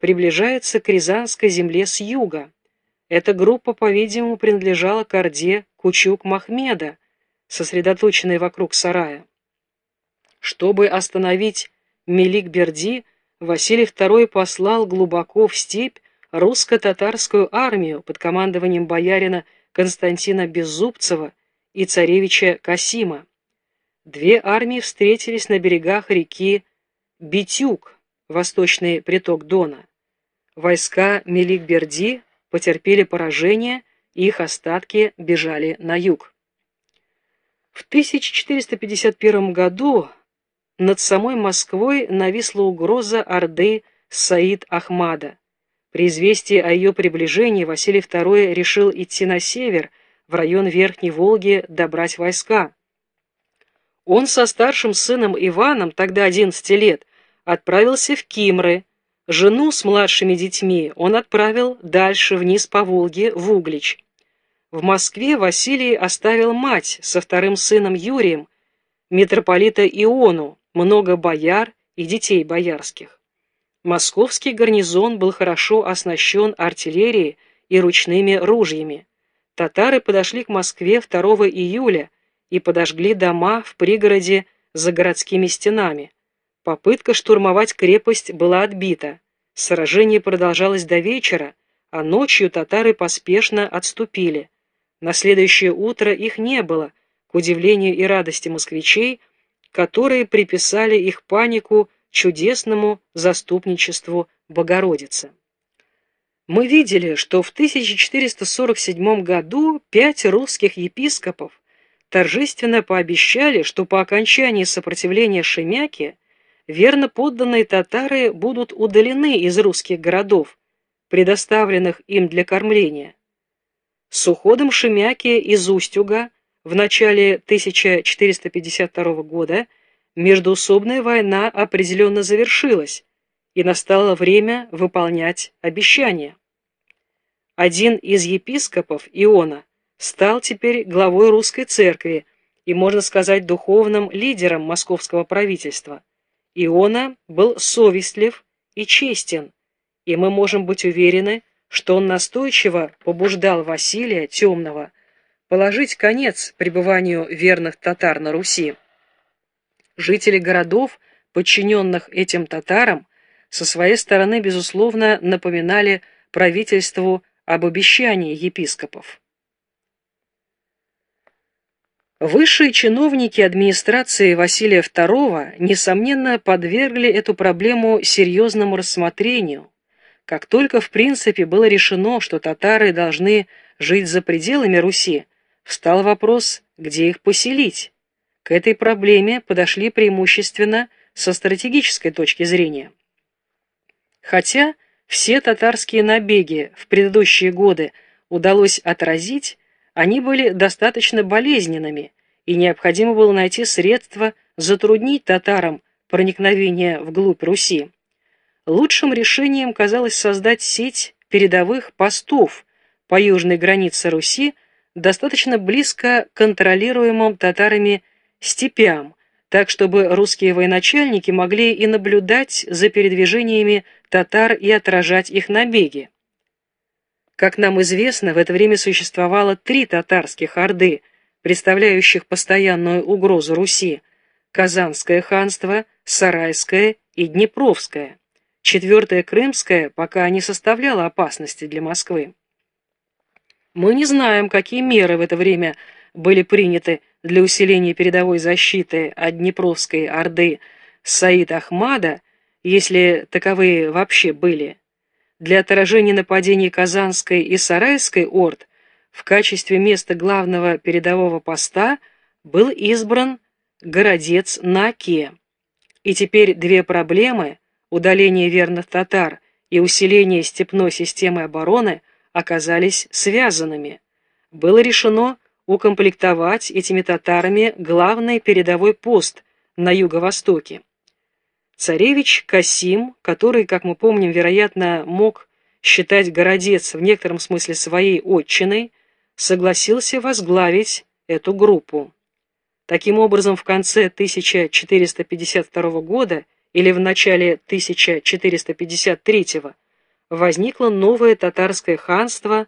приближается к Рязанской земле с юга. Эта группа, по-видимому, принадлежала к орде Кучук-Махмеда, сосредоточенной вокруг сарая. Чтобы остановить Мелик-Берди, Василий II послал глубоко в степь русско-татарскую армию под командованием боярина Константина Беззубцева и царевича Касима. Две армии встретились на берегах реки Битюк, восточный приток Дона. Войска Мелик-Берди потерпели поражение, и их остатки бежали на юг. В 1451 году над самой Москвой нависла угроза Орды Саид Ахмада. При известии о ее приближении Василий II решил идти на север, в район Верхней Волги, добрать войска. Он со старшим сыном Иваном, тогда 11 лет, отправился в Кимры. Жену с младшими детьми он отправил дальше вниз по Волге, в Углич. В Москве Василий оставил мать со вторым сыном Юрием, митрополита Иону, много бояр и детей боярских. Московский гарнизон был хорошо оснащен артиллерией и ручными ружьями. Татары подошли к Москве 2 июля и подожгли дома в пригороде за городскими стенами. Попытка штурмовать крепость была отбита. Сражение продолжалось до вечера, а ночью татары поспешно отступили. На следующее утро их не было, к удивлению и радости москвичей, которые приписали их панику чудесному заступничеству Богородицы. Мы видели, что в 1447 году пять русских епископов торжественно пообещали, что по окончании сопротивления Шемяки верно подданные татары будут удалены из русских городов, предоставленных им для кормления. С уходом Шемяки из Устюга в начале 1452 года междуусобная война определенно завершилась, и настало время выполнять обещания. Один из епископов, Иона, стал теперь главой русской церкви и, можно сказать, духовным лидером московского правительства. Иона был совестлив и честен, и мы можем быть уверены, что он настойчиво побуждал Василия Темного положить конец пребыванию верных татар на Руси. Жители городов, подчиненных этим татарам, со своей стороны, безусловно, напоминали правительству об обещании епископов. Высшие чиновники администрации Василия II, несомненно, подвергли эту проблему серьезному рассмотрению. Как только в принципе было решено, что татары должны жить за пределами Руси, встал вопрос, где их поселить. К этой проблеме подошли преимущественно со стратегической точки зрения. Хотя все татарские набеги в предыдущие годы удалось отразить, они были достаточно болезненными, и необходимо было найти средства затруднить татарам проникновение вглубь Руси. Лучшим решением казалось создать сеть передовых постов по южной границе Руси, достаточно близко контролируемым татарами степям, так чтобы русские военачальники могли и наблюдать за передвижениями татар и отражать их набеги. Как нам известно, в это время существовало три татарских орды, представляющих постоянную угрозу Руси – Казанское ханство, Сарайское и Днепровское. Четвертое Крымское пока не составляло опасности для Москвы. Мы не знаем, какие меры в это время были приняты для усиления передовой защиты от Днепровской Орды Саид Ахмада, если таковые вообще были. Для отражения нападений Казанской и Сарайской Орд в качестве места главного передового поста был избран городец на Оке. И теперь две проблемы – удаление верных татар и усиление степной системы обороны – оказались связанными. Было решено укомплектовать этими татарами главный передовой пост на юго-востоке. Царевич Касим, который, как мы помним, вероятно, мог считать городец в некотором смысле своей отчиной, согласился возглавить эту группу. Таким образом, в конце 1452 года или в начале 1453 возникло новое татарское ханство